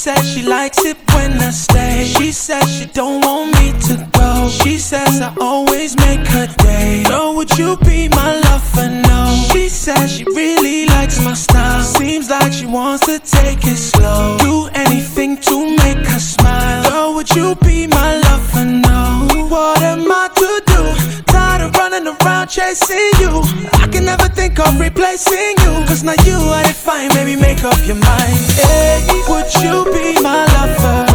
said she likes it when I stay. She said she don't want me to go. She says I always make her day. Know would you be my lover? No. She says she really likes my style. Seems like she wants to take it slow. Do anything to make her chasing you. I can never think of replacing you. Cause now you are defined, baby, make up your mind. Hey, would you be my lover?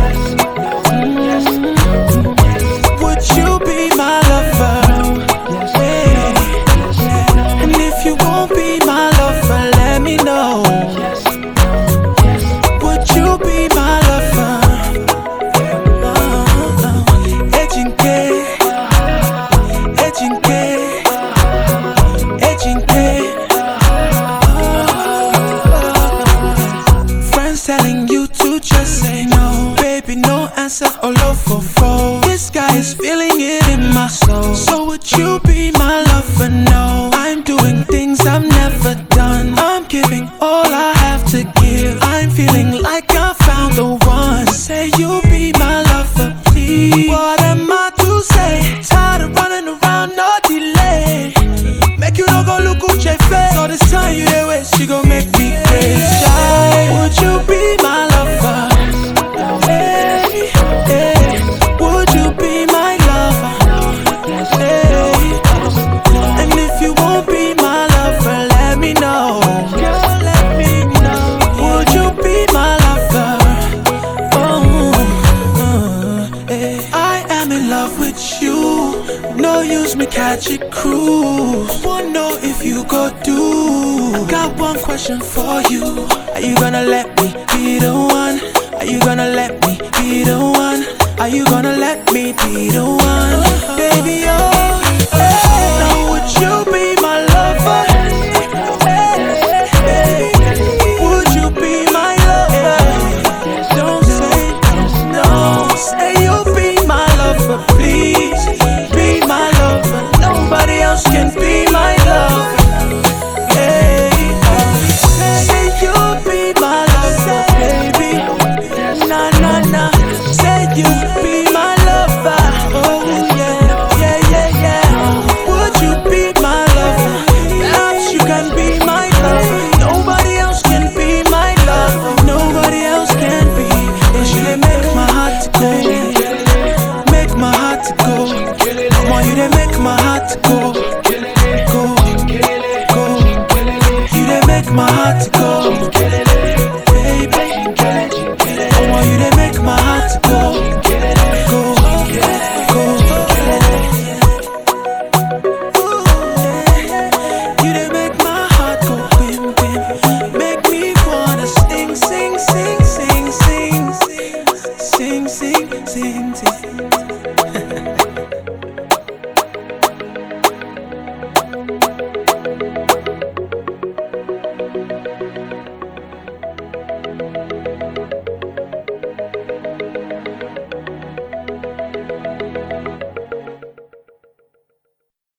All over four. This guy is feeling it in my soul. So would you be my lover? No, I am in love with you. No use me catch a cruise. Wanna know if you go do. Got one question for you. Are you gonna let me be the one? Are you gonna let me be the one? Are you gonna let me be the one? cool. go.